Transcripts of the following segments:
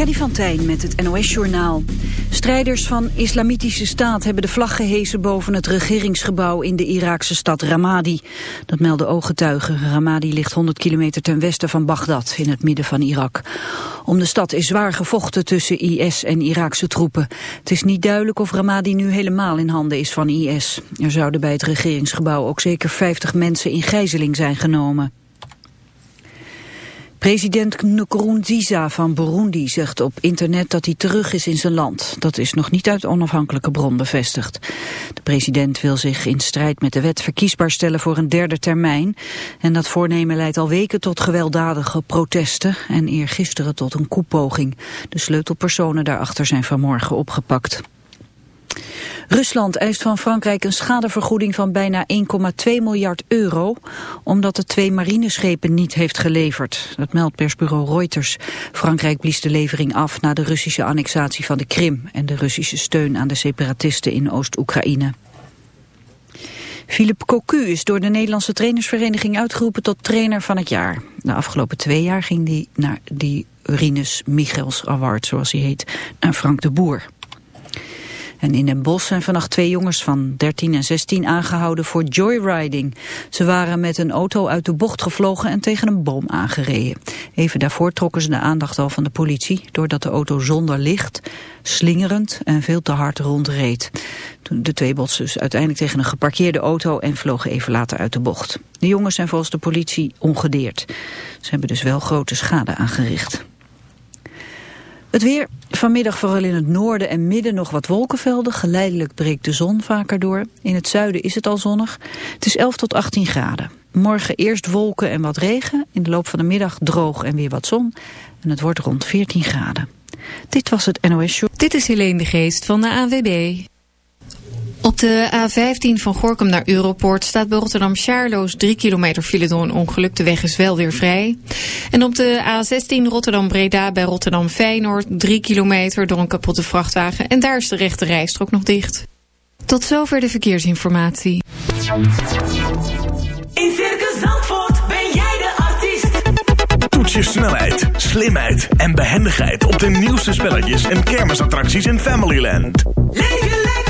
Freddy van Tijn met het NOS-journaal. Strijders van Islamitische Staat hebben de vlag gehesen boven het regeringsgebouw in de Iraakse stad Ramadi. Dat melden ooggetuigen. Ramadi ligt 100 kilometer ten westen van Bagdad, in het midden van Irak. Om de stad is zwaar gevochten tussen IS en Iraakse troepen. Het is niet duidelijk of Ramadi nu helemaal in handen is van IS. Er zouden bij het regeringsgebouw ook zeker 50 mensen in gijzeling zijn genomen. President Nkurunziza van Burundi zegt op internet dat hij terug is in zijn land. Dat is nog niet uit onafhankelijke bron bevestigd. De president wil zich in strijd met de wet verkiesbaar stellen voor een derde termijn. En dat voornemen leidt al weken tot gewelddadige protesten en eergisteren tot een koepoging. De sleutelpersonen daarachter zijn vanmorgen opgepakt. Rusland eist van Frankrijk een schadevergoeding van bijna 1,2 miljard euro, omdat het twee marineschepen niet heeft geleverd. Dat meldt persbureau Reuters. Frankrijk blies de levering af na de Russische annexatie van de Krim en de Russische steun aan de separatisten in Oost-Oekraïne. Philippe Cocu is door de Nederlandse trainersvereniging uitgeroepen tot trainer van het jaar. De afgelopen twee jaar ging hij naar die Rinus Michels Award, zoals hij heet, naar Frank de Boer. En in Den Bosch zijn vannacht twee jongens van 13 en 16 aangehouden voor joyriding. Ze waren met een auto uit de bocht gevlogen en tegen een boom aangereden. Even daarvoor trokken ze de aandacht al van de politie... doordat de auto zonder licht, slingerend en veel te hard rondreed. De twee botsten dus uiteindelijk tegen een geparkeerde auto... en vlogen even later uit de bocht. De jongens zijn volgens de politie ongedeerd. Ze hebben dus wel grote schade aangericht. Het weer, vanmiddag vooral in het noorden en midden nog wat wolkenvelden. Geleidelijk breekt de zon vaker door. In het zuiden is het al zonnig. Het is 11 tot 18 graden. Morgen eerst wolken en wat regen. In de loop van de middag droog en weer wat zon. En het wordt rond 14 graden. Dit was het NOS Show. Dit is Helene de Geest van de AWB. Op de A15 van Gorkum naar Europoort staat bij Rotterdam Charloes 3 kilometer file door een ongeluk. De weg is wel weer vrij. En op de A16 Rotterdam Breda bij Rotterdam Feyenoord 3 kilometer door een kapotte vrachtwagen. En daar is de rechte rijstrook nog dicht. Tot zover de verkeersinformatie. In Circus Zandvoort ben jij de artiest. Toets je snelheid, slimheid en behendigheid op de nieuwste spelletjes en kermisattracties in Familyland. Leef je lekker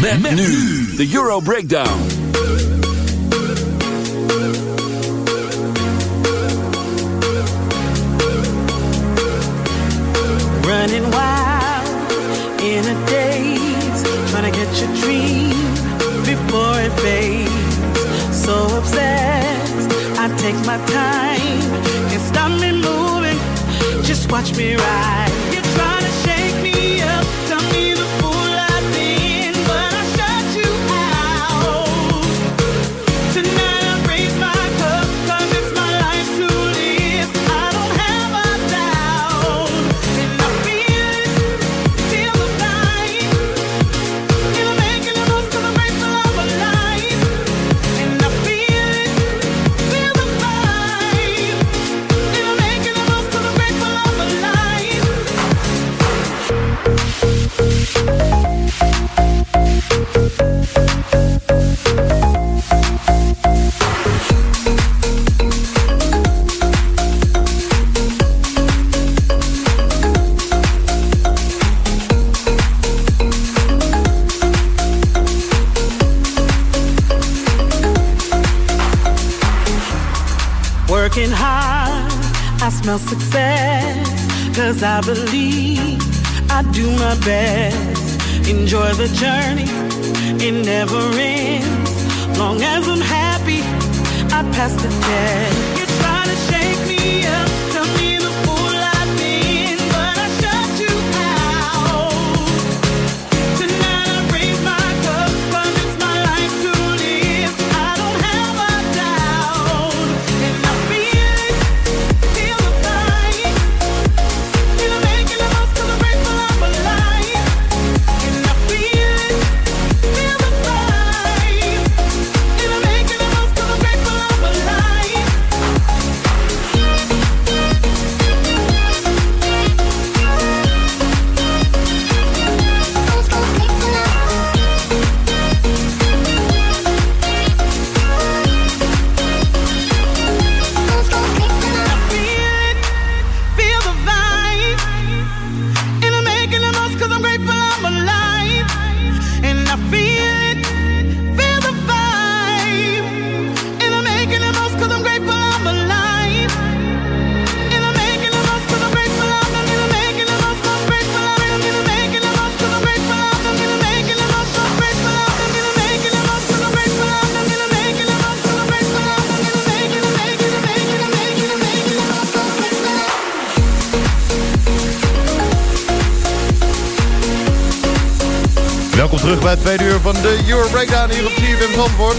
Met, nu de Euro Breakdown. running wild in a daze, trying to catch a dream before it fades. So obsessed, I take my time, can't stop me moving. Just watch me ride. The journey, it never ends. Long as I'm happy, I pass the test. You try to shake de Euro Breakdown hier op CFM Zandvoort.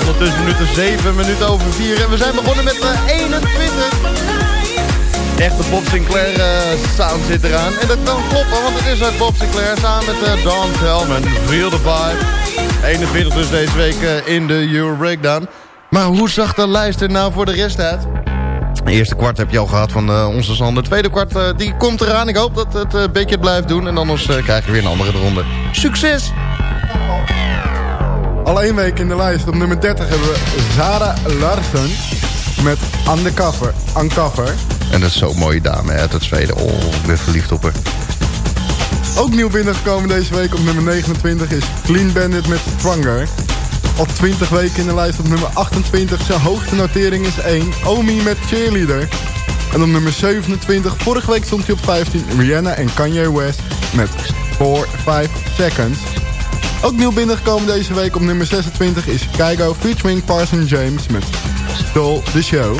Ondertussen minuten 7 minuten over 4 en we zijn begonnen met de 21. Echte Bob Sinclair eh, sound zit eraan. En dat kan kloppen, want het is uit Bob Sinclair samen met uh, Don Telman. Feel the vibe. 21 dus deze week eh, in de Euro Breakdown. Maar hoe zag de lijst er nou voor de rest uit? De eerste kwart heb je al gehad van eh, onze Sander. De tweede kwart eh, die komt eraan. Ik hoop dat het een beetje blijft doen. En anders eh, krijg je weer een andere ronde. Succes! Al één week in de lijst. Op nummer 30 hebben we Zara Larsen met Undercover. Uncover. En dat is zo'n mooie dame hè, uit het Zweden. Oh, ik ben verliefd op haar. Ook nieuw binnengekomen deze week op nummer 29 is Clean Bandit met Stronger. Al 20 weken in de lijst op nummer 28. Zijn hoogste notering is 1. Omi met Cheerleader. En op nummer 27, vorige week stond hij op 15. Rihanna en Kanye West met 4, 5 Seconds. Ook nieuw binnengekomen deze week op nummer 26 is Kygo featuring Parson James met Stole the Show.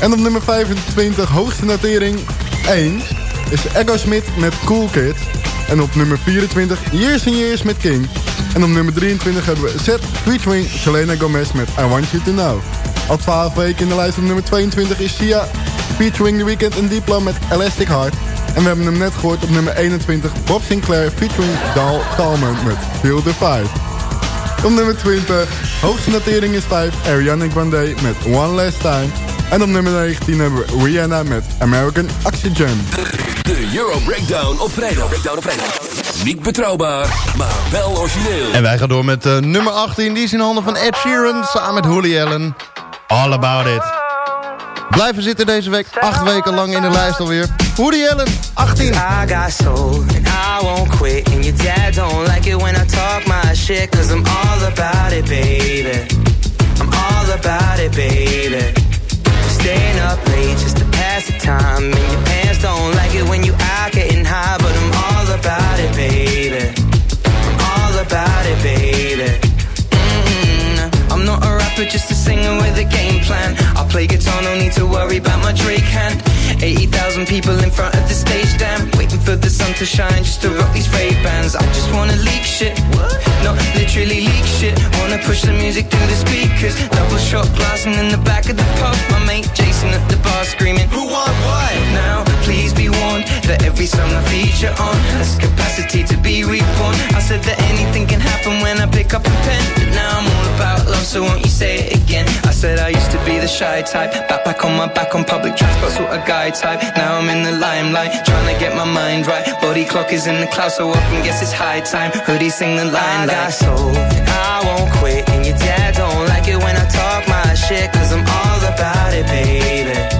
En op nummer 25, hoogste notering 1, is Echo Smith met Cool Kid. En op nummer 24, Years and Years met King. En op nummer 23 hebben we Zet featuring Selena Gomez met I Want You To Know. Al 12 weken in de lijst op nummer 22 is Sia featuring The Weeknd en Diplo met Elastic Heart. En we hebben hem net gehoord op nummer 21, Bob Sinclair featuring Dal Talman met Feel The Fight. Op nummer 20, hoogste notering is 5, Ariana Grande met One Last Time. En op nummer 19 hebben we Rihanna met American Oxygen. De Euro Breakdown op vrijdag. Breakdown op vrijdag. Niet betrouwbaar, maar wel origineel. En wij gaan door met uh, nummer 18. Die is in handen van Ed Sheeran samen met Holy Allen. All About It. Blijven zitten deze week. Acht weken lang in de lijst alweer. Woody Allen, 18. I got soul and I won't quit. And your dad don't like it when I talk my shit. Cause I'm all about it, baby. I'm all about it, baby. Staying up late just to pass the time. And your pants don't like it when you out getting high. But I'm all about it, baby. I'm all about it, baby. Mm, I'm not a rapper, just a singer with a game plan. I play guitar, no need to worry about my Drake hand. 80,000 people in front of the stage, damn. Waiting for the sun to shine just to rock these Ray Bans. I just wanna leak shit. Not literally leak shit. Wanna push the music through the speakers. Double shot glass and in the back of the pub. My mate Jason at the bar screaming, Who want what? Now, please be warned that every song I feature on has capacity to be reborn. I said that anything shy type. Back back on my back on public transport, sort of guy type. Now I'm in the limelight, trying to get my mind right. Body clock is in the clouds, so often guess it's high time. Hoodie sing the line I got soul, I won't quit. And your dad don't like it when I talk my shit, cause I'm all about it, baby.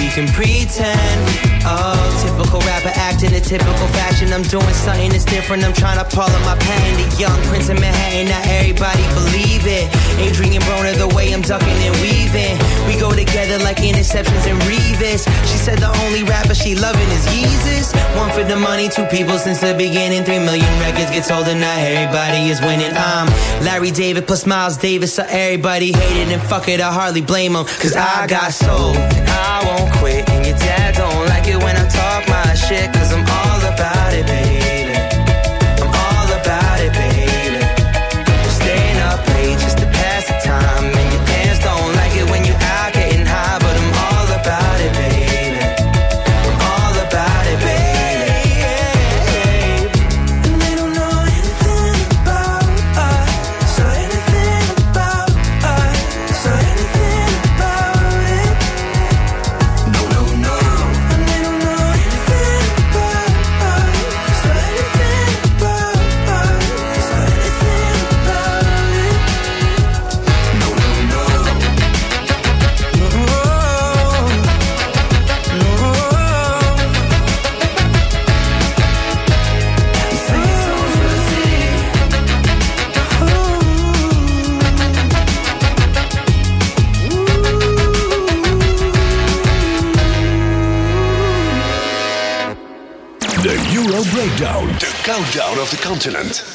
we can pretend. Oh, typical rapper acting a typical fashion. I'm doing something that's different. I'm trying to up my pen. The young prince of Manhattan, not everybody believe it. Adrian Broner, the way I'm ducking and weaving. We go together like interceptions and Revis. She said the only rapper she loving is Yeezus. One for the money, two people since the beginning. Three million records get sold and now everybody is winning. I'm Larry David plus Miles Davis, so everybody hated and fuck it, I hardly blame them. Cause I got soul I won't quit. And your dad don't like it when I talk my shit. Cause I'm all about it, baby. The continent.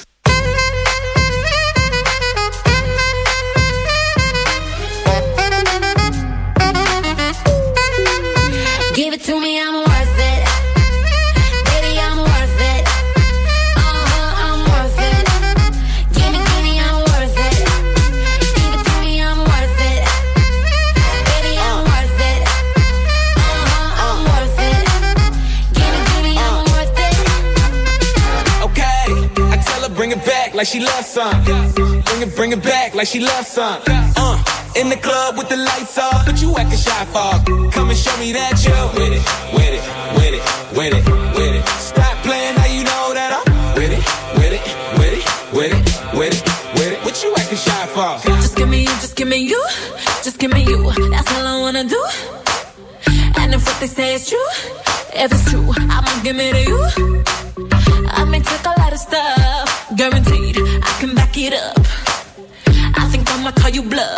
Some. Bring it, bring it back like she loves some. Uh, in the club with the lights off, but you acting shy for. Come and show me that you're with it, with it, with it, with it, with it. Stop playing now you know that I'm with it, with it, with it, with it, with it, with it. What you acting shy for? Just give me you, just give me you, just give me you. That's all I wanna do. And if what they say is true, if it's true, I'ma give it to you. I may take a lot of stuff, guaranteed I can back it up. I think I'ma call you bluff.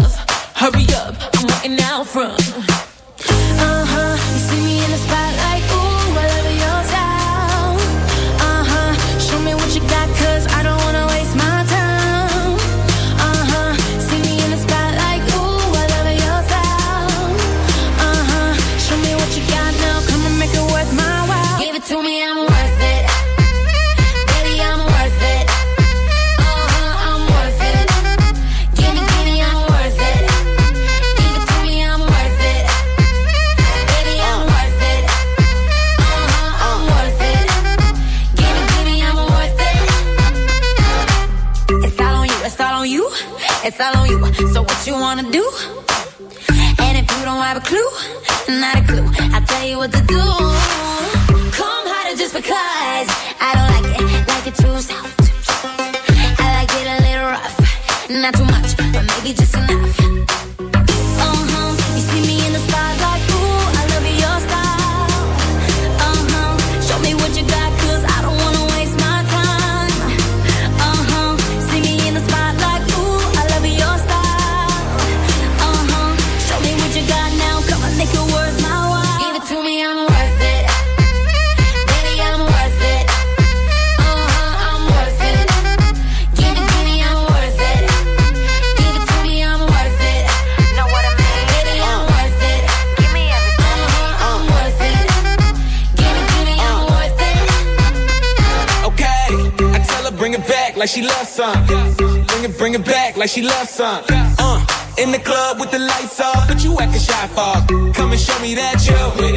Like she loves some. Uh, in the club with the lights off, but you acting shy for. Come and show me that you're with it,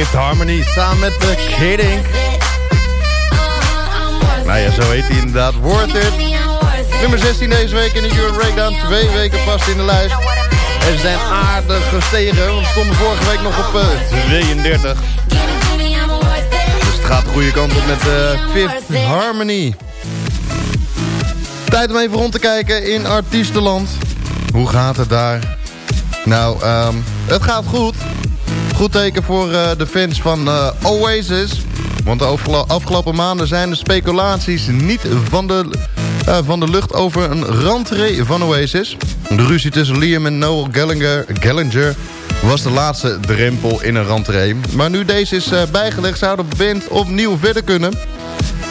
Fifth Harmony samen met The Kidding. Nou ja, zo heet hij inderdaad. Worth It. Nummer 16 deze week in de Euro Breakdown. Twee weken vast in de lijst. En ze zijn aardig gestegen. We stonden vorige week nog op uh, 32. Dus het gaat de goede kant op met uh, Fifth Harmony. Tijd om even rond te kijken in artiestenland. Hoe gaat het daar? Nou, um, het gaat goed. Goed teken voor uh, de fans van uh, Oasis. Want de afgelopen maanden zijn de speculaties niet van de, uh, van de lucht over een rentree van Oasis. De ruzie tussen Liam en Noel Gallagher, Gallagher was de laatste drempel in een rentree. Maar nu deze is bijgelegd zou de band opnieuw verder kunnen.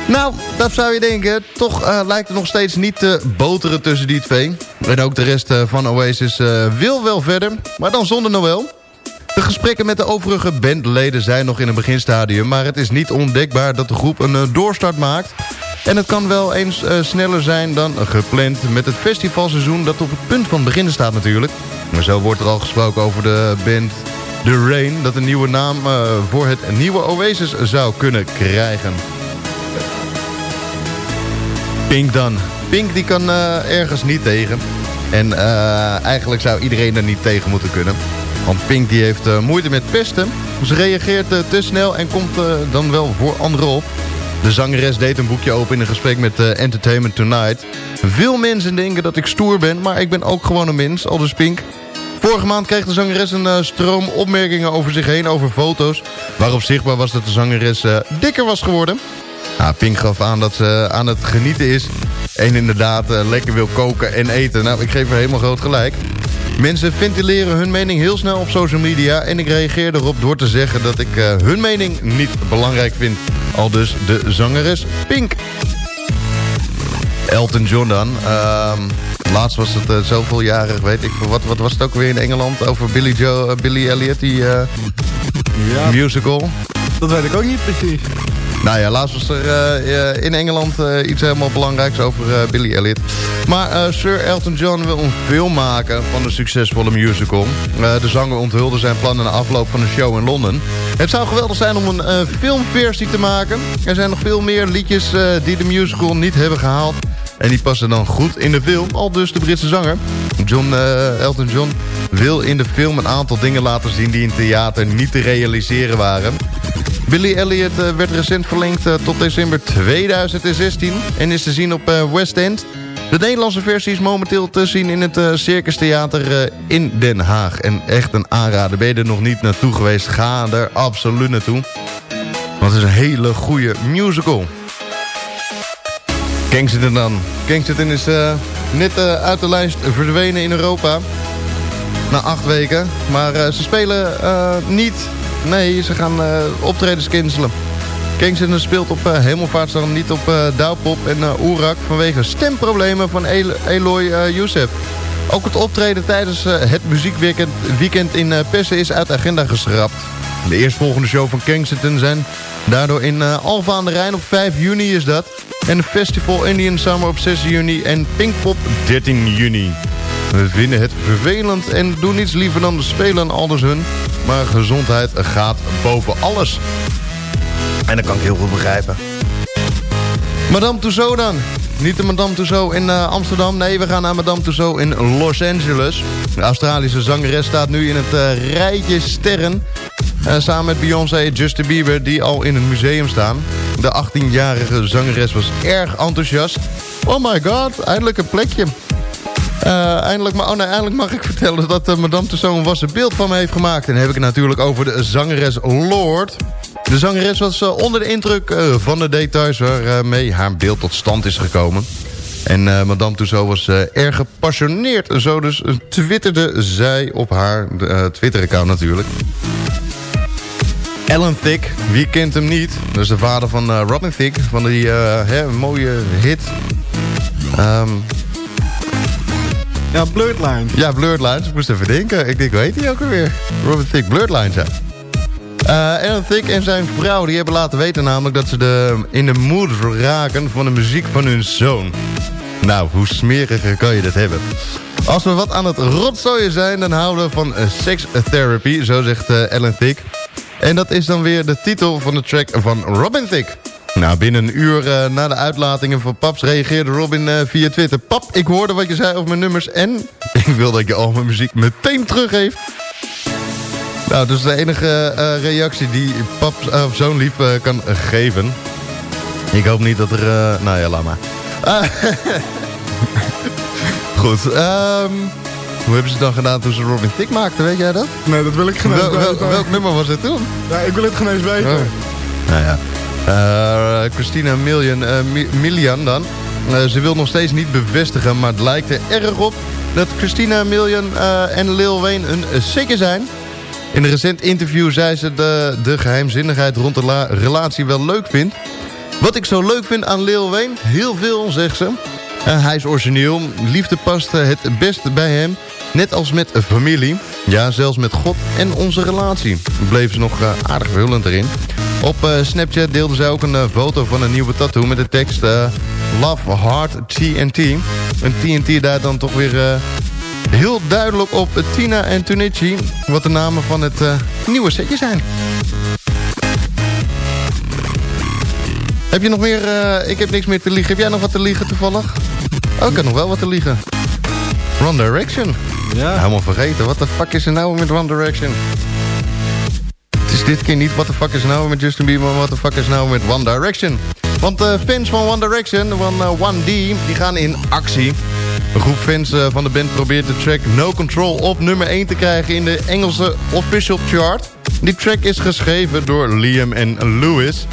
Nou, dat zou je denken. Toch lijkt het nog steeds niet te boteren tussen die twee. En ook de rest van Oasis wil wel verder, maar dan zonder Noël. De gesprekken met de overige bandleden zijn nog in een beginstadium... maar het is niet ondenkbaar dat de groep een doorstart maakt. En het kan wel eens sneller zijn dan gepland... met het festivalseizoen dat op het punt van beginnen staat natuurlijk. Maar zo wordt er al gesproken over de band The Rain... dat een nieuwe naam voor het nieuwe Oasis zou kunnen krijgen. Pink dan. Pink die kan ergens niet tegen. En eigenlijk zou iedereen er niet tegen moeten kunnen. Want Pink die heeft uh, moeite met pesten. Ze reageert te snel en komt dan wel voor anderen op. De zangeres deed een boekje open in een gesprek met Entertainment Tonight. Veel mensen denken dat ik stoer ben, maar ik ben ook gewoon een mens, al dus Pink. Vorige maand kreeg de zangeres een stroom opmerkingen over zich heen over foto's... waarop zichtbaar was dat de zangeres dikker was geworden... Nou, Pink gaf aan dat ze aan het genieten is. En inderdaad lekker wil koken en eten. Nou, ik geef er helemaal groot gelijk. Mensen ventileren hun mening heel snel op social media. En ik reageer erop door te zeggen dat ik uh, hun mening niet belangrijk vind. Al dus de zangeres Pink. Elton John dan. Uh, laatst was het uh, zoveel jaren, weet ik. Wat, wat was het ook weer in Engeland over Billy, Joe, Billy Elliot, die ja. musical? Dat weet ik ook niet precies. Nou ja, laatst was er uh, in Engeland uh, iets helemaal belangrijks over Billy Elliot. Maar Sir Elton John wil een film maken van de succesvolle musical. de zanger onthulde zijn plannen na afloop van de show in Londen. Het zou geweldig zijn om een filmversie te maken. Er zijn nog veel meer liedjes die de musical niet hebben gehaald. En die passen dan goed in de film, al dus de Britse zanger. John, Elton John wil in de film een aantal dingen laten zien... die in theater niet te realiseren waren. Billy Elliot uh, werd recent verlengd uh, tot december 2016 en is te zien op uh, West End. De Nederlandse versie is momenteel te zien in het Circus Theater in Den Haag. En echt een aanrader. Ben je er nog niet naartoe geweest? Ga er absoluut naartoe. Want het is een hele goede musical. Kensington dan. Kensington is net uit de lijst verdwenen in Europa. Na acht weken. Maar ze spelen niet Nee, ze gaan uh, optredens cancelen. Kingston speelt op uh, Hemelvaartsdag niet op uh, Douwpop en uh, Oerak... vanwege stemproblemen van El Eloy uh. Ook het optreden tijdens het muziekweekend weekend in Pessen is uit de agenda geschrapt. De eerstvolgende show van Kensington zijn daardoor in Alfa aan de Rijn op 5 juni is dat. En Festival Indian Summer op 6 juni en Pinkpop 13 juni. We vinden het vervelend en doen niets liever dan spelen aldus hun. Maar gezondheid gaat boven alles. En dat kan ik heel goed begrijpen. Madame Tussauds dan. Niet de Madame Tussauds in uh, Amsterdam. Nee, we gaan naar Madame Tussauds in Los Angeles. De Australische zangeres staat nu in het uh, rijtje sterren. Uh, samen met Beyoncé en Justin Bieber, die al in het museum staan. De 18-jarige zangeres was erg enthousiast. Oh my god, eindelijk een plekje. Uh, eindelijk, maar, oh nee, eindelijk mag ik vertellen dat uh, Madame Tussauds een wassen beeld van me heeft gemaakt. En dan heb ik het natuurlijk over de zangeres Lord. De zangeres was uh, onder de indruk van de details waarmee haar beeld tot stand is gekomen. En Madame Tussauds was erg gepassioneerd. Zo dus twitterde zij op haar Twitter-account natuurlijk. Alan Thicke, wie kent hem niet? Dat is de vader van Robin Thicke, van die hè, mooie hit... Um, ja, Blurred Lines. Ja, Blurred Lines. Ik moest even denken. Ik denk, weet hij ook alweer? Robert Thicke, Blurred Lines, ja. Uh, Thicke en zijn vrouw die hebben laten weten namelijk dat ze de, in de mood raken van de muziek van hun zoon. Nou, hoe smeriger kan je dat hebben? Als we wat aan het rotzooien zijn, dan houden we van uh, sex therapy, zo zegt uh, Alan Thicke. En dat is dan weer de titel van de track van Robin Thicke. Nou, binnen een uur uh, na de uitlatingen van Paps reageerde Robin uh, via Twitter. Pap, ik hoorde wat je zei over mijn nummers en ik wil dat je al mijn muziek meteen teruggeeft. Nou, dus de enige uh, reactie die Paps of zo'n lief kan geven. Ik hoop niet dat er... nou ja, laat maar. Goed, um, hoe hebben ze het dan gedaan toen ze Robin Thicke maakten, weet jij dat? Nee, dat wil ik geen wel, wel, Welk nummer was het toen? Ja, ik wil het geen eens weten. Oh. Nou ja. Uh, Christina uh, Millian dan. Uh, ze wil nog steeds niet bevestigen, maar het lijkt er erg op... dat Christina Million en Lil Wayne een zeker zijn. In een recent interview zei ze de, de geheimzinnigheid rond de relatie wel leuk vindt. Wat ik zo leuk vind aan Lil Wayne? Heel veel, zegt ze. hij is origineel. Liefde past het beste bij hem. Net als met familie. Ja, zelfs met God en onze relatie. Bleef ze nog aardig verhullend erin. Op uh, Snapchat deelde zij ook een uh, foto van een nieuwe tattoo met de tekst uh, Love Heart TNT. En TNT daar dan toch weer heel duidelijk op Tina en Tunichi, wat de namen van het nieuwe setje zijn. Heb je nog meer... ik heb niks meer te liegen. Heb jij nog wat te liegen toevallig? Oh, ik heb nog wel wat te liegen. One Direction. Ja. Helemaal vergeten. Wat de fuck is er nou met One Direction? Dit keer niet what the fuck is nou met Justin Bieber... maar what the fuck is nou met One Direction. Want uh, fans van One Direction, van uh, 1D, die gaan in actie. Een groep fans uh, van de band probeert de track No Control op nummer 1 te krijgen... in de Engelse official chart. Die track is geschreven door Liam en Lewis.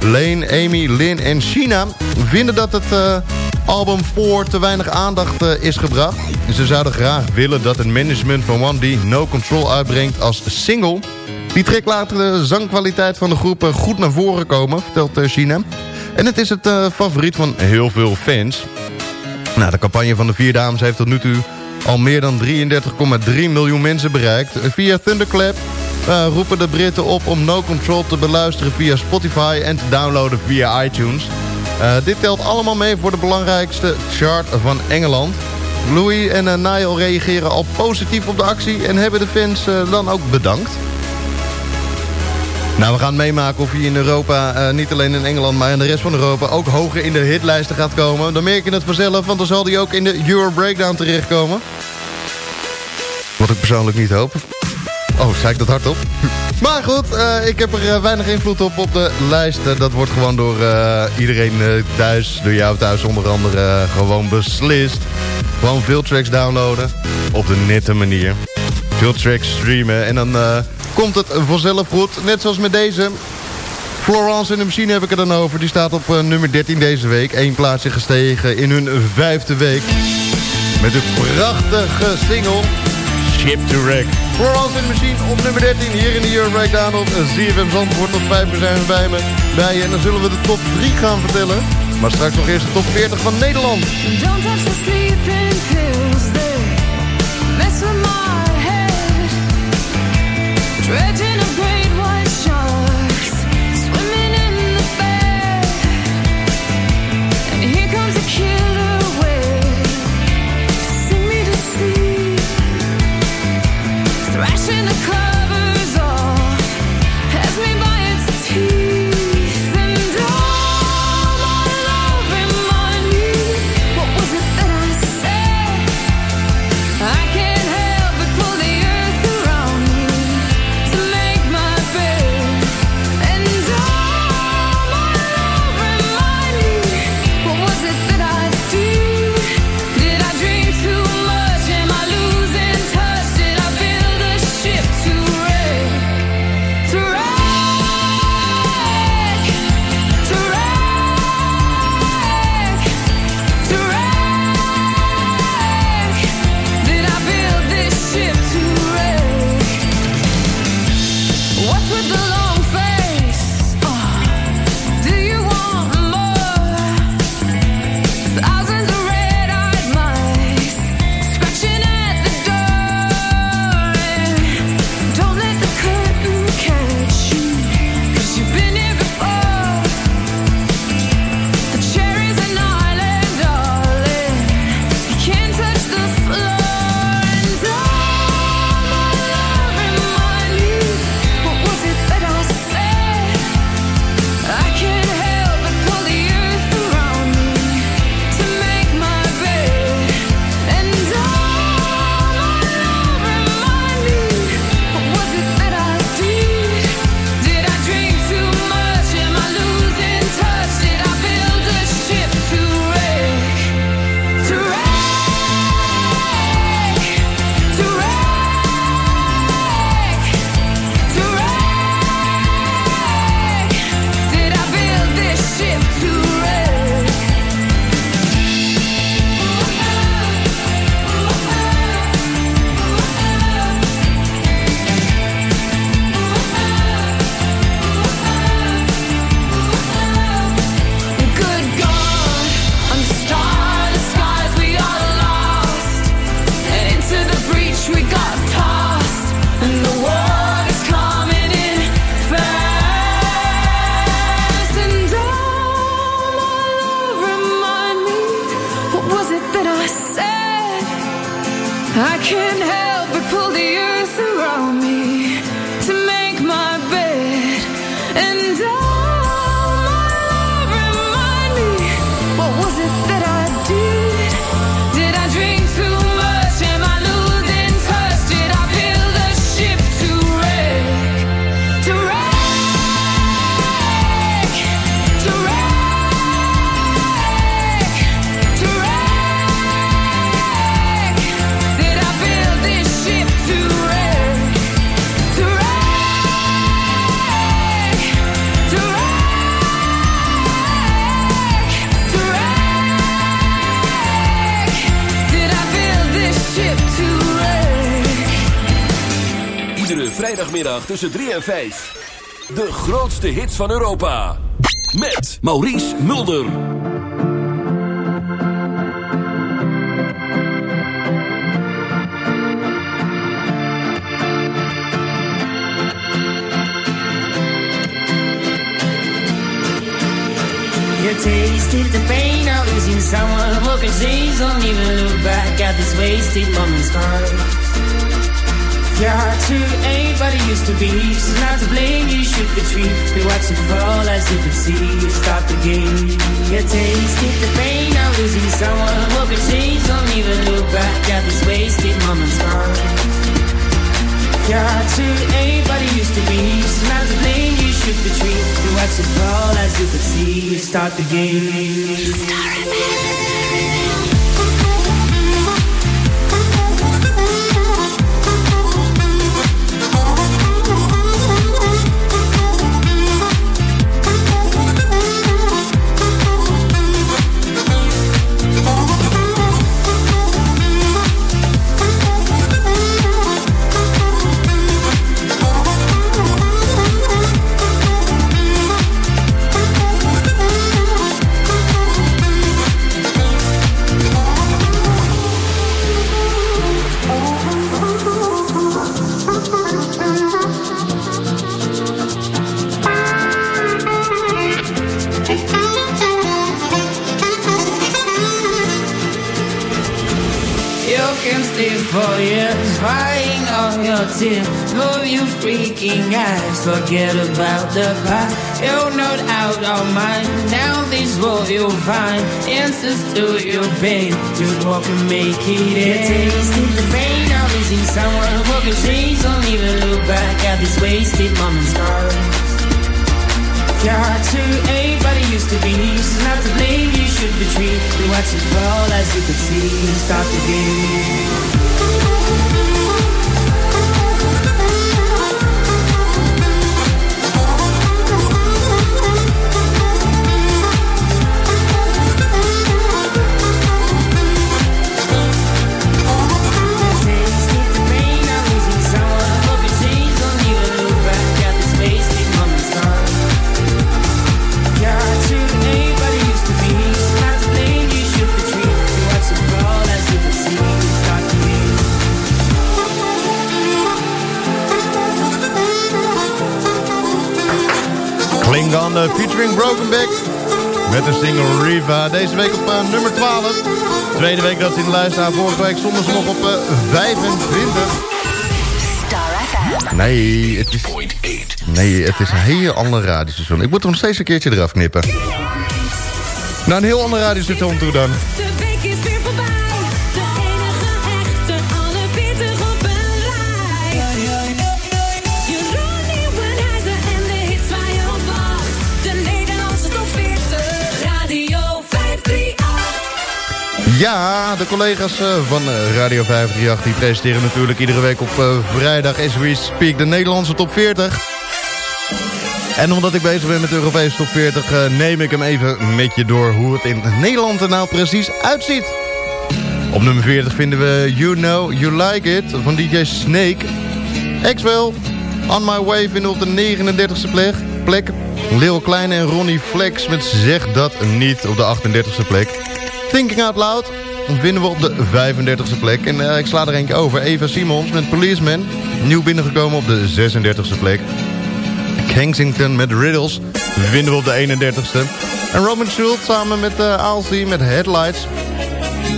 Lane, Amy, Lynn en China vinden dat het album voor te weinig aandacht is gebracht. Ze zouden graag willen dat het management van 1D No Control uitbrengt als single... Die trekt later de zangkwaliteit van de groep eh, goed naar voren komen, vertelt eh, China. En het is het uh, favoriet van heel veel fans. Nou, de campagne van de vier dames heeft tot nu toe al meer dan 33,3 miljoen mensen bereikt. Via Thunderclap roepen de Britten op om No Control te beluisteren via Spotify en te downloaden via iTunes. Dit telt allemaal mee voor de belangrijkste chart van Engeland. Louis en uh, Niall reageren al positief op de actie en hebben de fans dan ook bedankt. Nou, we gaan meemaken of hij in Europa, uh, niet alleen in Engeland, maar in de rest van Europa... ook hoger in de hitlijsten gaat komen. Dan merk je het vanzelf, want dan zal hij ook in de Euro Breakdown terechtkomen. Wat ik persoonlijk niet hoop. Oh, zei ik dat hardop? maar goed, uh, ik heb er uh, weinig invloed op op de lijst. dat wordt gewoon door iedereen thuis, door jou thuis onder andere, gewoon beslist. Gewoon veel tracks downloaden op de nette manier. Veel tracks streamen en dan komt het vanzelf goed. Net zoals met deze. Florence in de Machine heb ik er dan over. Die staat op uh, nummer 13 deze week. Eén plaatsje gestegen in hun vijfde week. Met de prachtige single Ship to Wreck. Florence in de Machine op nummer 13. Hier in de Euro Breakdown op ZFM Zandvoort. Tot 5 zijn we bij me. Bij je. En dan zullen we de top 3 gaan vertellen. Maar straks nog eerst de top 40 van Nederland. Don't touch the sleeping pills. They mess with my. Curtain of green. can't help but pull the earth vrijdagmiddag tussen 3 en 5. De grootste hits van Europa. Met Maurice Mulder. You tasted the pain of losing someone who could. Don't even look back at this wasted moment's gone. Your heart to anybody used to be. She's not to blame, you should retreat. We watch it fall as you could see. You Stop the game. You tasted the pain of losing someone who could change. Don't even look back at this wasted moment's gone. Your heart to anybody used to be. She's not to blame, you should retreat. We watch it fall as you could see. You Start the game. You answers to your pain. You walk and make it end. Tasting the pain of losing someone who can. Don't even look back at these wasted moments gone. Your heart to anybody used to be. She's not to blame, you should retreat. We watch it fall as you could see. Start the game. Uh, featuring Broken Back. Met de single Riva. Deze week op uh, nummer 12. Tweede week dat ze in de lijst staan. Vorige week stonden ze nog op uh, 25. Nee, het is... Nee, het is een heel ander radiostation. Ik moet er nog steeds een keertje eraf knippen. Nou, een heel ander radiostation toe dan. Ja, de collega's eh, van eh, Radio 538 die presenteren natuurlijk iedere week op eh, vrijdag as we speak de Nederlandse top 40. En omdat ik bezig ben met de Europese top 40 eh, neem ik hem even met je door hoe het in Nederland er nou precies uitziet. Op nummer 40 vinden we You Know You Like It van DJ Snake. Axwell, On My Way vinden we op de 39e plek. plek. Lil Kleine en Ronnie Flex met Zeg Dat Niet op de 38e plek. Thinking Out Loud vinden we op de 35e plek. En eh, ik sla er eentje over. Eva Simons met Policeman. Nieuw binnengekomen op de 36e plek. Kensington met Riddles vinden we op de 31ste. En Roman Schultz samen met uh, met Headlights.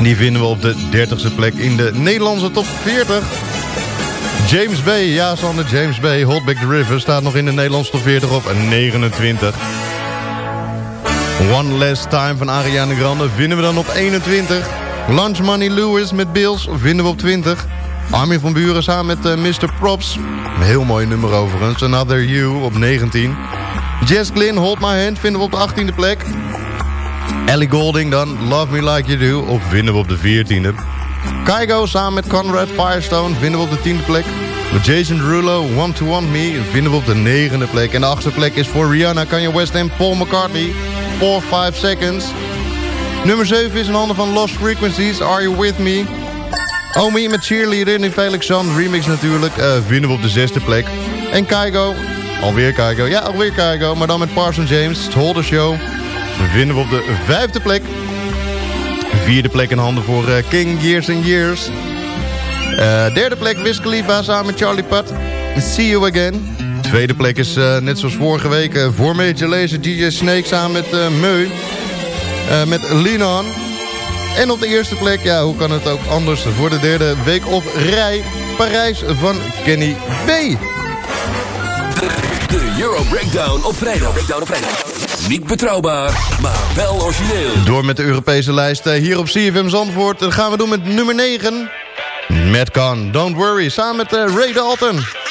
Die vinden we op de 30ste plek in de Nederlandse top 40. James Bay, ja Sander, James Bay, Hotback the River... staat nog in de Nederlandse top 40 op 29. One Last Time van Ariana Grande vinden we dan op 21. Lunch Money Lewis met Bills vinden we op 20. Armin van Buren samen met uh, Mr. Props. Een heel mooi nummer overigens. Another You op 19. Jess Glynn, Hold My Hand vinden we op de 18e plek. Ellie Golding dan, Love Me Like You Do op vinden we op de 14e. Kygo samen met Conrad Firestone vinden we op de 10e plek. Met Jason Derulo, Want To Want Me vinden we op de 9e plek. En de 8e plek is voor Rihanna, Kanye West en Paul McCartney. 4, 5 seconds. Nummer 7 is in handen van Lost Frequencies, Are You With Me? Omi met Cheerleader in Felix San, remix natuurlijk, eh, vinden we op de zesde plek. En Kaigo, alweer Kaigo, ja alweer Kaigo, maar dan met Parson James, het Holder Show. Vinden we op de vijfde plek. Vierde plek in handen voor eh, King Years and Years. Eh, derde plek Wiz Khalifa samen met Charlie Putt. See You Again. Tweede plek is eh, net zoals vorige week voor Major Lazer DJ Snake samen met Meu. met Lean On. En op de eerste plek, ja hoe kan het ook anders, voor de derde week op rij. Parijs van Kenny B. De Euro Breakdown op vrijdag. Breakdown op vrijdag. Niet betrouwbaar, maar wel origineel. Door met de Europese lijst hier op CFM Zandvoort. Dat gaan we doen met nummer 9. Madcon, Don't Worry, samen met Ray Dalton.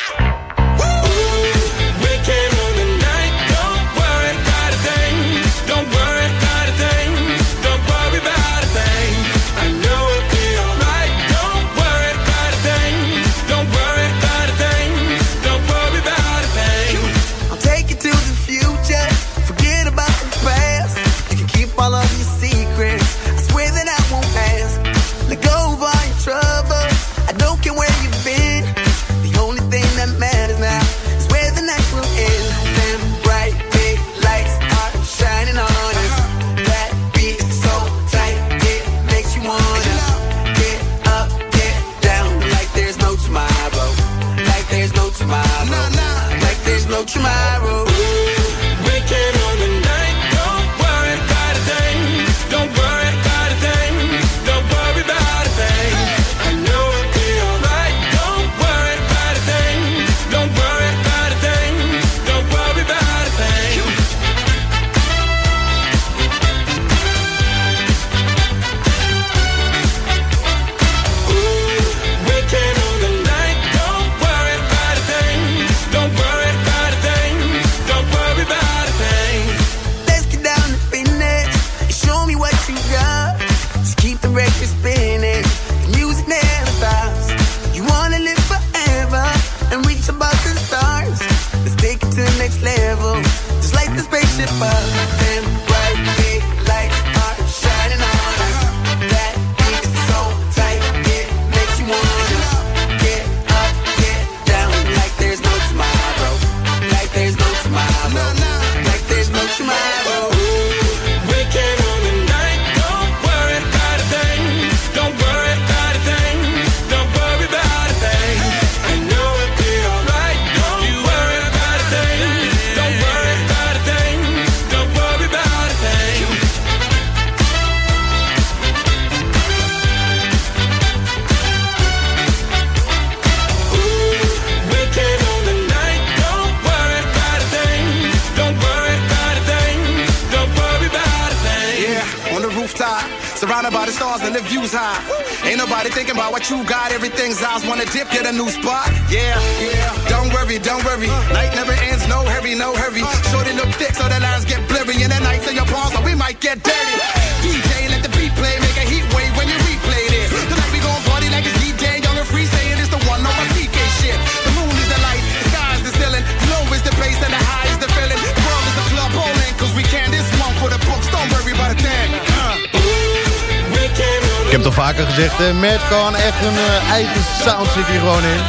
Gezegd, uh, Madcon, echt een uh, eigen sound zit hier gewoon in.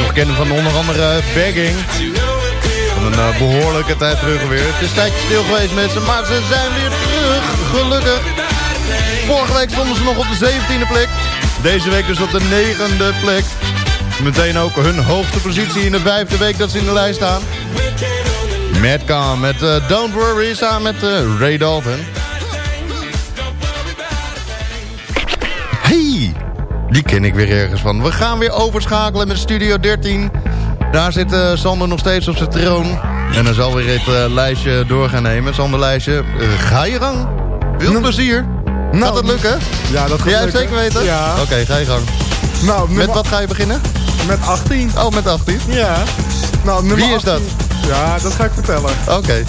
Nog kennen van onder andere Bagging. Van een uh, behoorlijke tijd terug weer. Het is een tijdje stil geweest mensen, maar ze zijn weer terug, gelukkig. Vorige week stonden ze nog op de 17e plek. Deze week dus op de 9e plek. Meteen ook hun hoogste positie in de vijfde week dat ze in de lijst staan. Madcon met Don't Worry samen met Ray Dalton. Die ken ik weer ergens van. We gaan weer overschakelen met Studio 13. Daar zit uh, Sander nog steeds op zijn troon. En dan zal weer het uh, lijstje door gaan nemen. Sander lijstje, uh, ga je gang. Veel nou, plezier. Nou, gaat het lukken? Ja, dat gaat Jij lukken. zeker weten? Ja. Oké, okay, ga je gang. Nou, met wat ga je beginnen? Met 18. Oh, met 18? Ja. Nou, Wie is 18. dat? Ja, dat ga ik vertellen. Oké. Okay.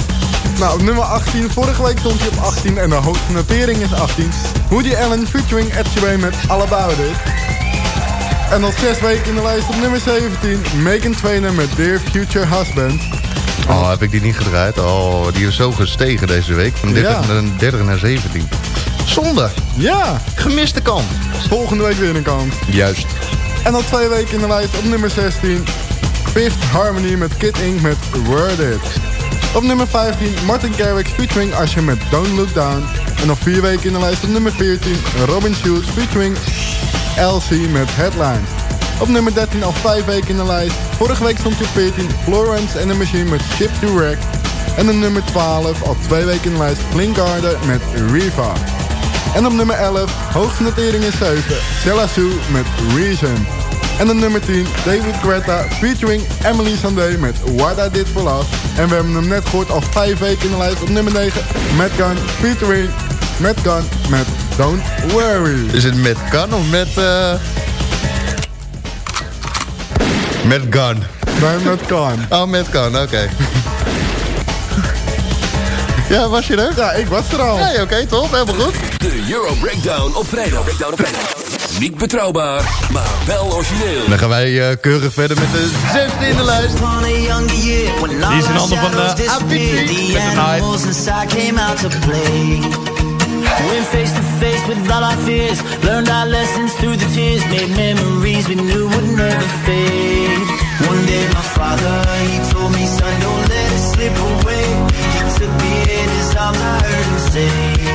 Nou, nummer 18. Vorige week stond hij op 18 en de hoogste notering is 18. Woody Allen featuring Ed Sheeran met All About It. En al zes weken in de lijst op nummer 17. Megan Trainer met Dear Future Husband. Oh, heb ik die niet gedraaid? Oh, die is zo gestegen deze week. Van 30, Ja. naar, 30 naar 17. Zonde. Ja. Gemiste kans. Volgende week weer een kans. Juist. En al twee weken in de lijst op nummer 16. Fifth Harmony met Kid Ink met Word It. Op nummer 15 Martin Garrix featuring Asher met Don't Look Down. En op vier weken in de lijst op nummer 14 Robin Schulz featuring LC met Headlines. Op nummer 13 al vijf weken in de lijst. Vorige week stond op 14 Florence and the Machine met Ship to Wreck. En op nummer 12 al twee weken in de lijst Blinkgarden met Riva. En op nummer 11, hoogste notering is 7, Stella Sue met Reason. En op nummer 10, David Guetta featuring Emily Sandé met What I Did For Love. En we hebben hem net gehoord al 5 weken in de lijst op nummer 9, Matt Gunn featuring Matt Gunn met Don't Worry. Is het met Gun of met... eh Met Gun? Nee, met Gun. Oh, met Gun, oké. ja, was je er? Ja, ik was er al. Nee, oké, top, helemaal goed. De Euro Breakdown op vrijdag. Breakdown op vrijdag. Niet betrouwbaar, maar wel origineel. Dan gaan wij eh, keurig verder met de zesde in de lijst. Die is in handen van uh, Avicii met de Night. Went face to face with all our fears Learned our lessons through the tears Made memories we knew would never fade One day my father, he told me Son, don't let it slip away He took me in his arms, I heard him say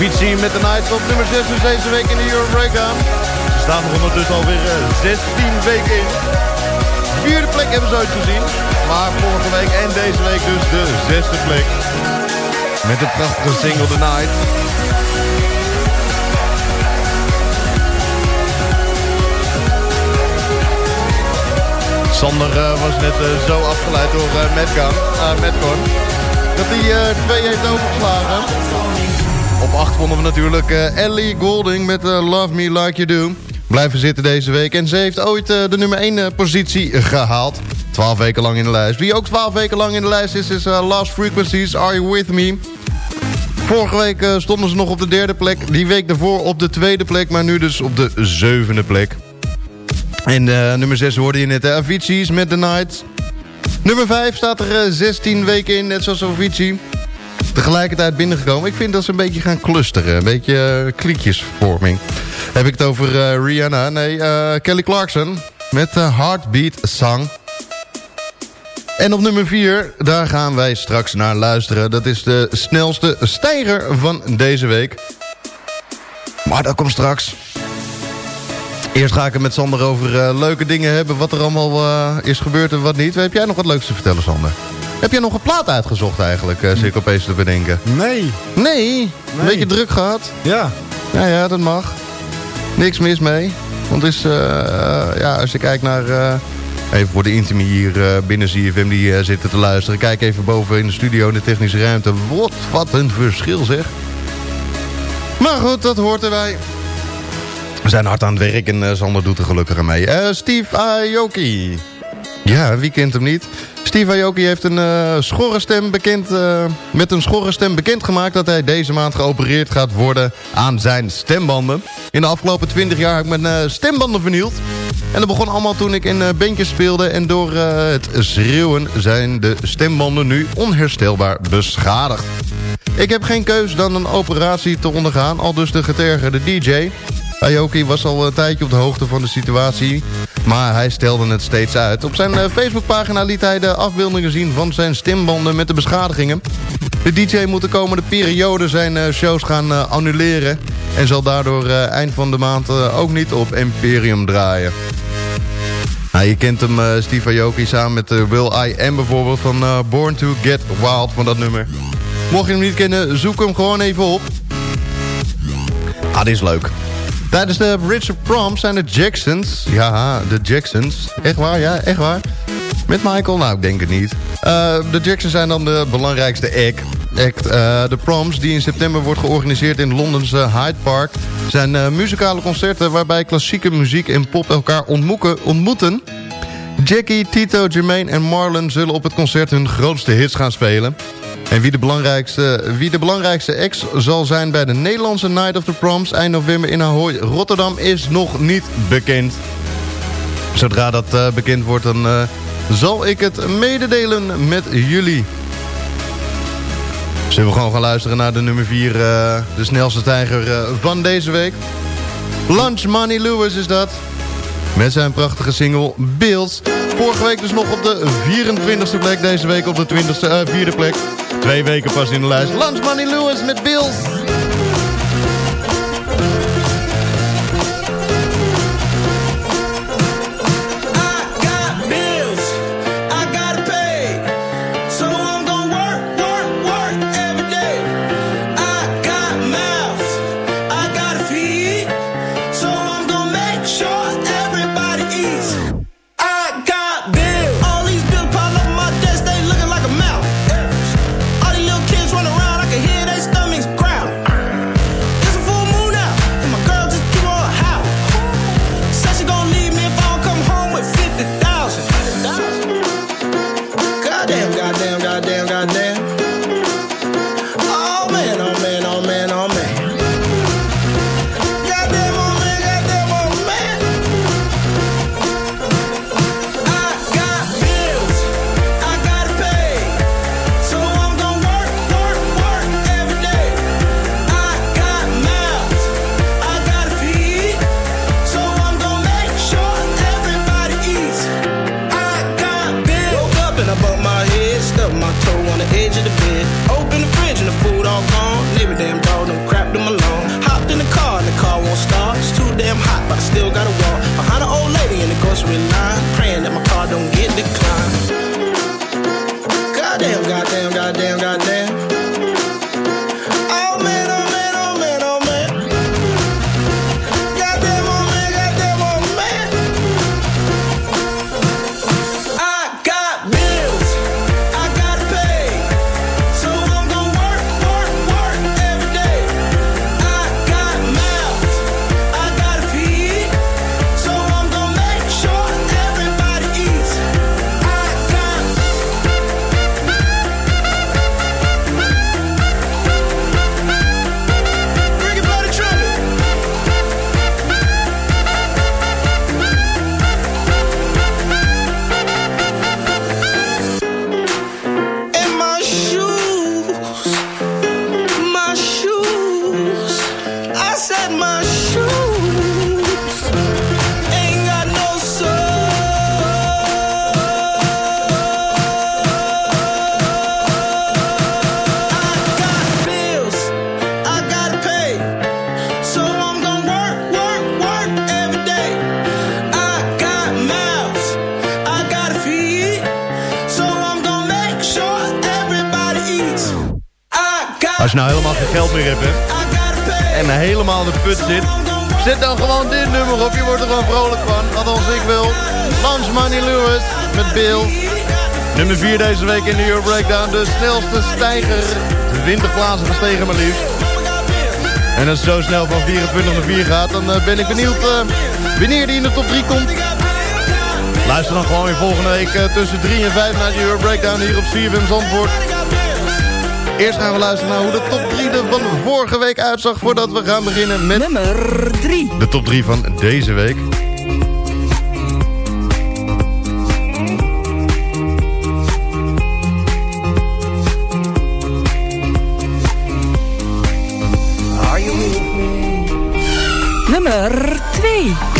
Avicii met de Night op nummer 6 dus deze week in de Euro Breakdown. Ze staan er ondertussen alweer eh, 16 weken in. Vierde plek hebben ze ooit gezien. Maar vorige week en deze week dus de zesde plek. Met de prachtige single The Night. Sander eh, was net eh, zo afgeleid door uh, Metcon, dat hij eh, twee heeft overgeslagen. Op 8 vonden we natuurlijk eh, Ellie Golding met eh, Love Me Like You Do. Blijven zitten deze week. En ze heeft ooit eh, de nummer 1 positie gehaald. 12 weken lang in de lijst. Wie ook 12 weken lang in de lijst is, is Last Frequencies, Are You With Me? Vorige week stonden ze nog op de derde plek. Die week daarvoor op de tweede plek. Maar nu dus op de zevende plek. En nummer 6 hoorde je net. Uh, Avicii's met The Night. Nummer 5 staat er eh, 16 weken in. Net zoals Avicii. Tegelijkertijd binnengekomen. Ik vind dat ze een beetje gaan clusteren. Een beetje uh. Heb ik het over uh, Rihanna? Nee, uh, Kelly Clarkson. Met de Heartbeat Song. En op nummer 4, daar gaan wij straks naar luisteren. Dat is de snelste stijger van deze week. Maar dat komt straks. Eerst ga ik het met Sander over leuke dingen hebben. Wat er allemaal is gebeurd en wat niet. Heb jij nog wat leuks te vertellen, Sander? Heb jij nog een plaat uitgezocht eigenlijk, uh, zit ik opeens te bedenken? Nee. Nee? Een beetje druk gehad? Ja. Ja, ja, dat mag. Niks mis mee. Want is, eh, ja, als je kijkt naar... eh, even voor de intimi hier eh, binnen ZFM die eh, zitten te luisteren. Kijk even boven in de studio in de technische ruimte. Wat, wat een verschil zeg. Maar goed, dat hoort erbij. We zijn hard aan het werk en eh, Sander doet er gelukkig aan mee. Eh, Steve Aoki. Ja, wie kent hem niet? Steve Aoki heeft een eh, schorre stem bekend, eh, met een schorre stem bekendgemaakt... dat hij deze maand geopereerd gaat worden aan zijn stembanden. In de afgelopen 20 jaar heb ik mijn eh, stembanden vernield. En dat begon allemaal toen ik in bandjes speelde... en door het schreeuwen zijn de stembanden nu onherstelbaar beschadigd. Ik heb geen keus dan een operatie te ondergaan, al dus de getergerde DJ... Aoki was al een tijdje op de hoogte van de situatie, maar hij stelde het steeds uit. Op zijn eh, Facebookpagina liet hij de afbeeldingen zien van zijn stembanden met de beschadigingen. De DJ moet de komende periode zijn eh, shows gaan eh, annuleren... en zal daardoor eind van de maand ook niet op Imperium draaien. Nou, je kent hem, eh, Steve Aoki, samen met Will I Am bijvoorbeeld... van Born to Get Wild, van dat nummer. Mocht je hem niet kennen, zoek hem gewoon even op. Ah, dit is leuk. Tijdens de Richard Prom zijn de Jacksons... Ja, de Jacksons. Echt waar, ja, echt waar. Met Michael? Nou, ik denk het niet. Eh, de Jacksons zijn dan de belangrijkste act. Eh, de Proms, die in september wordt georganiseerd in Londens Hyde Park... zijn eh, muzikale concerten waarbij klassieke muziek en pop elkaar ontmoeten... Jackie, Tito, Jermaine en Marlon zullen op het concert hun grootste hits gaan spelen. En wie de belangrijkste, wie de belangrijkste ex zal zijn bij de Nederlandse Night of the Proms... eind november in Ahoy, Rotterdam, is nog niet bekend. Zodra dat eh, bekend wordt, dan eh, zal ik het mededelen met jullie. Zullen we gewoon gaan luisteren naar de nummer 4, de snelste tijger eh, van deze week. Lunch Money Lewis is dat. Met zijn prachtige single Bills. Vorige week dus nog op de 24e plek. Deze week op de 20e, eh, vierde plek. Twee weken pas in de lijst. Lunch Money Lewis met Bills. Als je nou helemaal geen geld meer hebt en helemaal de put zit... Zet dan gewoon dit nummer op, je wordt er gewoon vrolijk van. Althans, ik wil. Lunch Money Lewis met Bill. Nummer 4 deze week in de Euro Breakdown. De snelste stijger. 20 plaatsen gestegen maar liefst. En als het zo snel van 24 naar 4 gaat, dan eh, ben ik benieuwd uh, wanneer die in de top 3 komt. Luister dan gewoon weer volgende week uh, tussen 3 en 5 naar de Euro Breakdown hier op CFM Zandvoort. Eerst gaan we luisteren naar hoe de top 3 er van vorige week uitzag... voordat we gaan beginnen met... Nummer 3. De top 3 van deze week. Nummer 2.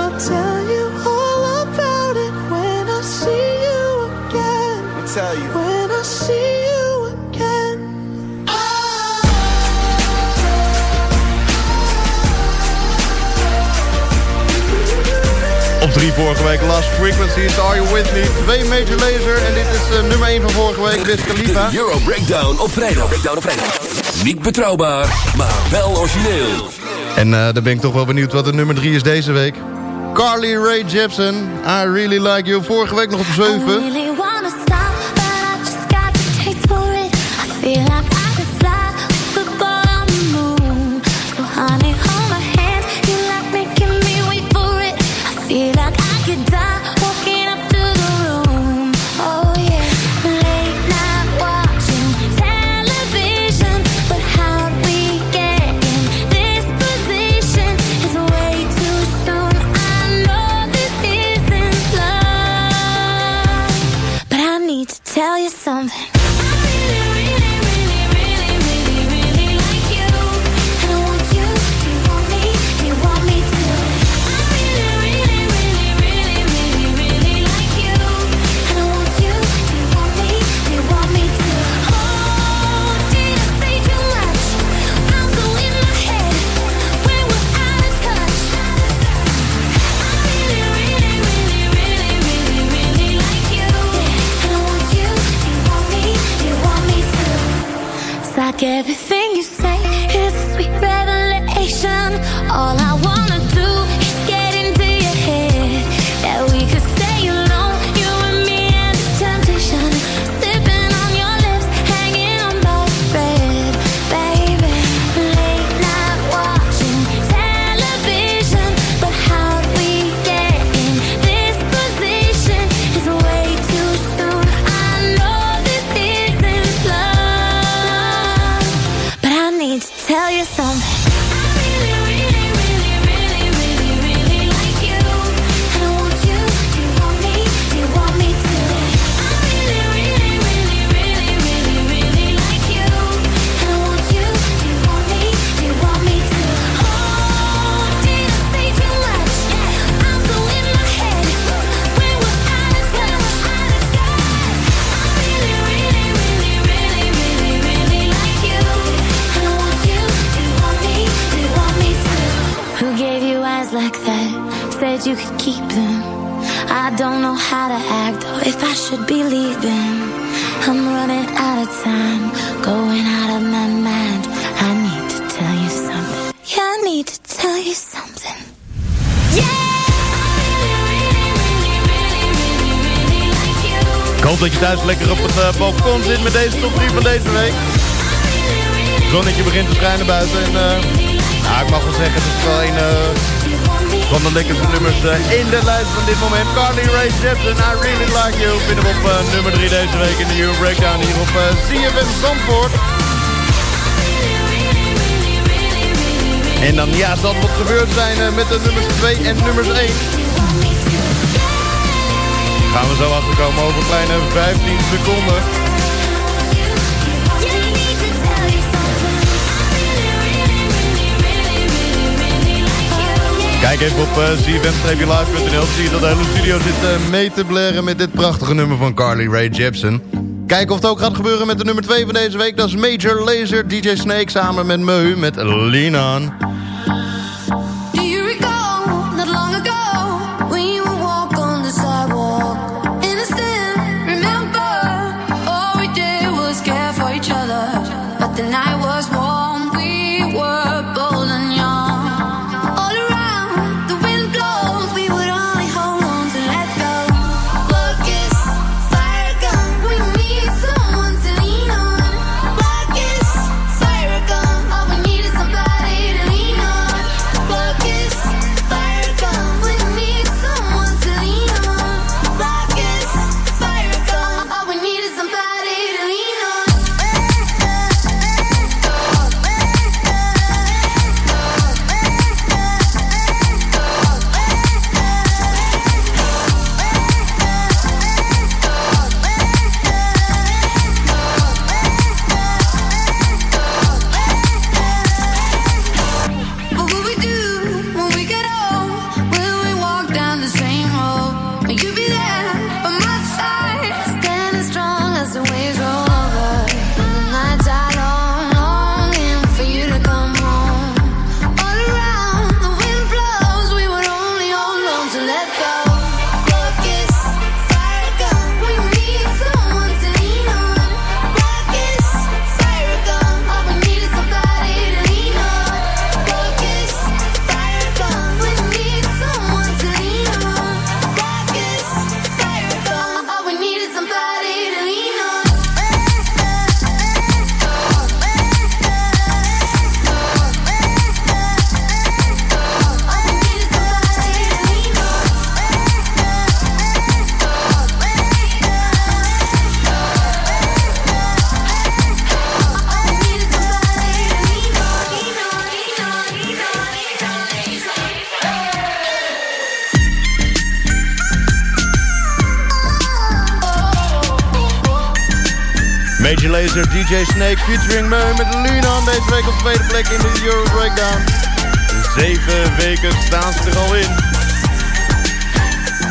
vorige week Last Frequencies, Are You With Me? Twee Major Laser en dit is uh, nummer 1 van vorige week, Wiz Khalifa. De Euro Breakdown op vrijdag. Breakdown op vrijdag. Niet betrouwbaar, maar wel origineel. En uh, dan ben ik toch wel benieuwd wat de nummer 3 is deze week. Carly Rae Jepsen, I Really Like You. Vorige week nog op 7. Thuis lekker op het uh, balkon zit met deze top 3 van deze week. Het zonnetje begint te schijnen buiten en uh, ja, ik mag wel zeggen, het is wel een uh, van de lekkerste nummers in de lijst van dit moment. Carly Rae Jepsen, I Really Like You, vinden we op nummer 3 deze week in de Euro Breakdown hier op uh, CFM Zandvoort. En dan ja, zal wat gebeurd zijn met de nummers 2 en nummers 1. Gaan we zo achterkomen over kleine 15 seconden. Kijk even op uh, Zie je dat de hele studio zit eh, mee te blaren met dit prachtige nummer van Carly Rae Jepsen. Kijk of het ook gaat gebeuren met de nummer 2 van deze week. Dat is Major Laser, DJ Snake samen met Meu, met Linan. But the night was Major Lazer, DJ Snake featuring Meu met On. Deze week op tweede plek in de Euro Breakdown. Zeven weken staan ze er al in.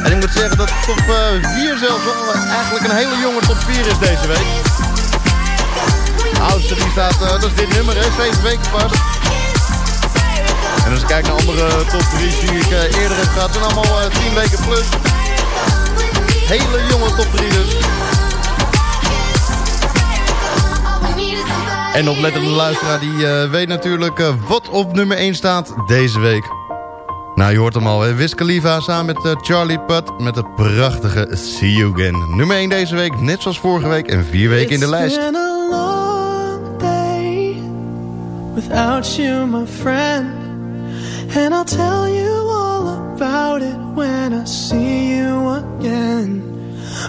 En ik moet zeggen dat top 4 zelfs wel eh, eigenlijk een hele jonge top 4 is deze week. De oudste die staat, eh, dat is dit nummer hè, 7 weken pas. En als ik kijk naar andere top 3 die ik eh, eerder heb gehad, zijn allemaal eh, 10 weken plus. Hele jonge top 3 dus. En oplettende luisteraar die eh, weet natuurlijk eh, wat op nummer 1 staat deze week. Nou, je hoort hem al, hè? Wiz Khalifa samen met eh, Charlie Putt met het prachtige See You Again. Nummer 1 deze week, net zoals vorige week en vier weken in de lijst. It's been a long day without you, my friend. And I'll tell you all about it when I see you again.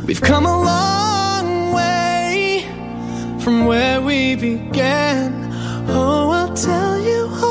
We've come a long way from where we began. Oh, I'll tell you all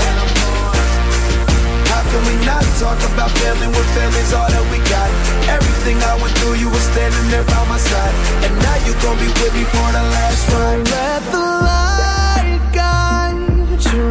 Can we not talk about family when family's all that we got? Everything I went through, you were standing there by my side. And now you gon' be with me for the last ride. Let the light guide your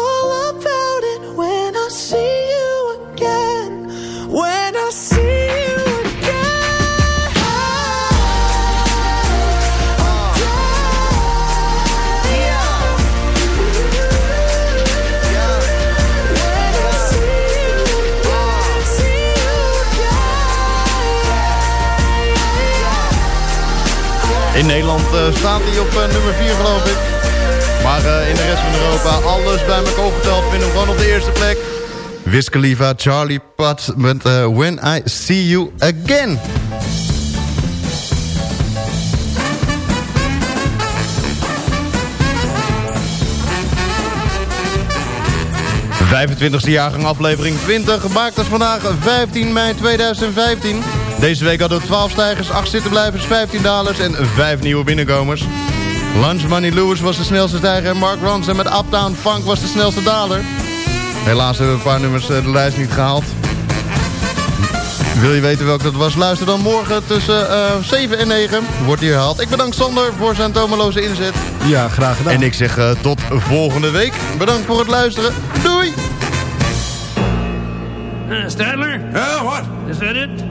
staat hij op eh, nummer 4 geloof ik. Maar eh, in de rest van Europa, alles bij elkaar opgeteld, vinden we gewoon op de eerste plek. Wiz Khalifa, Charlie Pat met eh, When I See You Again. ...25e jaargang aflevering 20... ...gemaakt als vandaag 15 mei 2015. Deze week hadden we 12 stijgers, 8 zittenblijvers, 15 dalers... ...en 5 nieuwe binnenkomers. Lunch Money Lewis was de snelste stijger... ...en Mark Ronson met Uptown Funk was de snelste daler. Helaas hebben we een paar nummers eh, de lijst niet gehaald. Wil je weten welke dat was? Luister dan morgen tussen eh 7 en 9. Wordt hier herhaald. Ik bedank Sander voor zijn tomeloze inzet. Ja, graag gedaan. En ik zeg eh, tot volgende week. Bedankt voor het luisteren. Doei! Uh, Stadler? Yeah, what? Is that it?